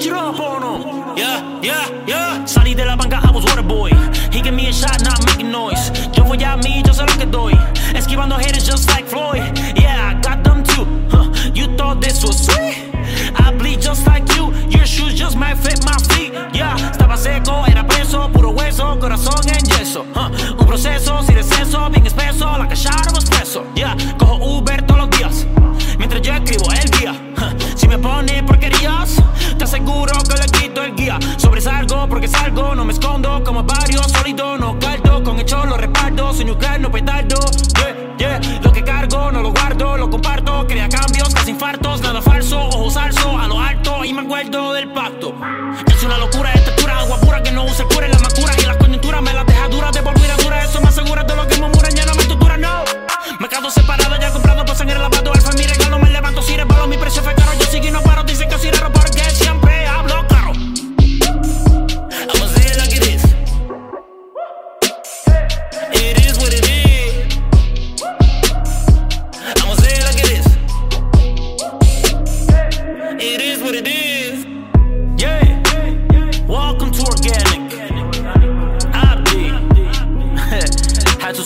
switch on him. Yeah, yeah, yeah. Salí de la banca, I was water boy. He gave me a shot, not making noise. Yo voy a mí, yo sé lo que doy. Esquivando haters just like Floyd. Yeah, I got them too. Huh. You thought this was sweet? I bleed just like you. Your shoes just might fit my feet. Yeah, estaba seco, era preso, puro hueso, corazón en yeso. Huh. Un proceso sin descenso, bien espeso, like a no caldo. Con hecho lo reparto, soy nuclear, no petardo. Yeah, yeah. Lo que cargo, no lo guardo, lo comparto. Crea cambios, casi infartos, nada falso. Ojos alzo a lo alto y me acuerdo del pacto. Es una locura, esta pura agua pura que no usa cura y la macura. Y las coyunturas me las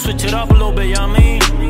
switch it up a little bit, you know I mean?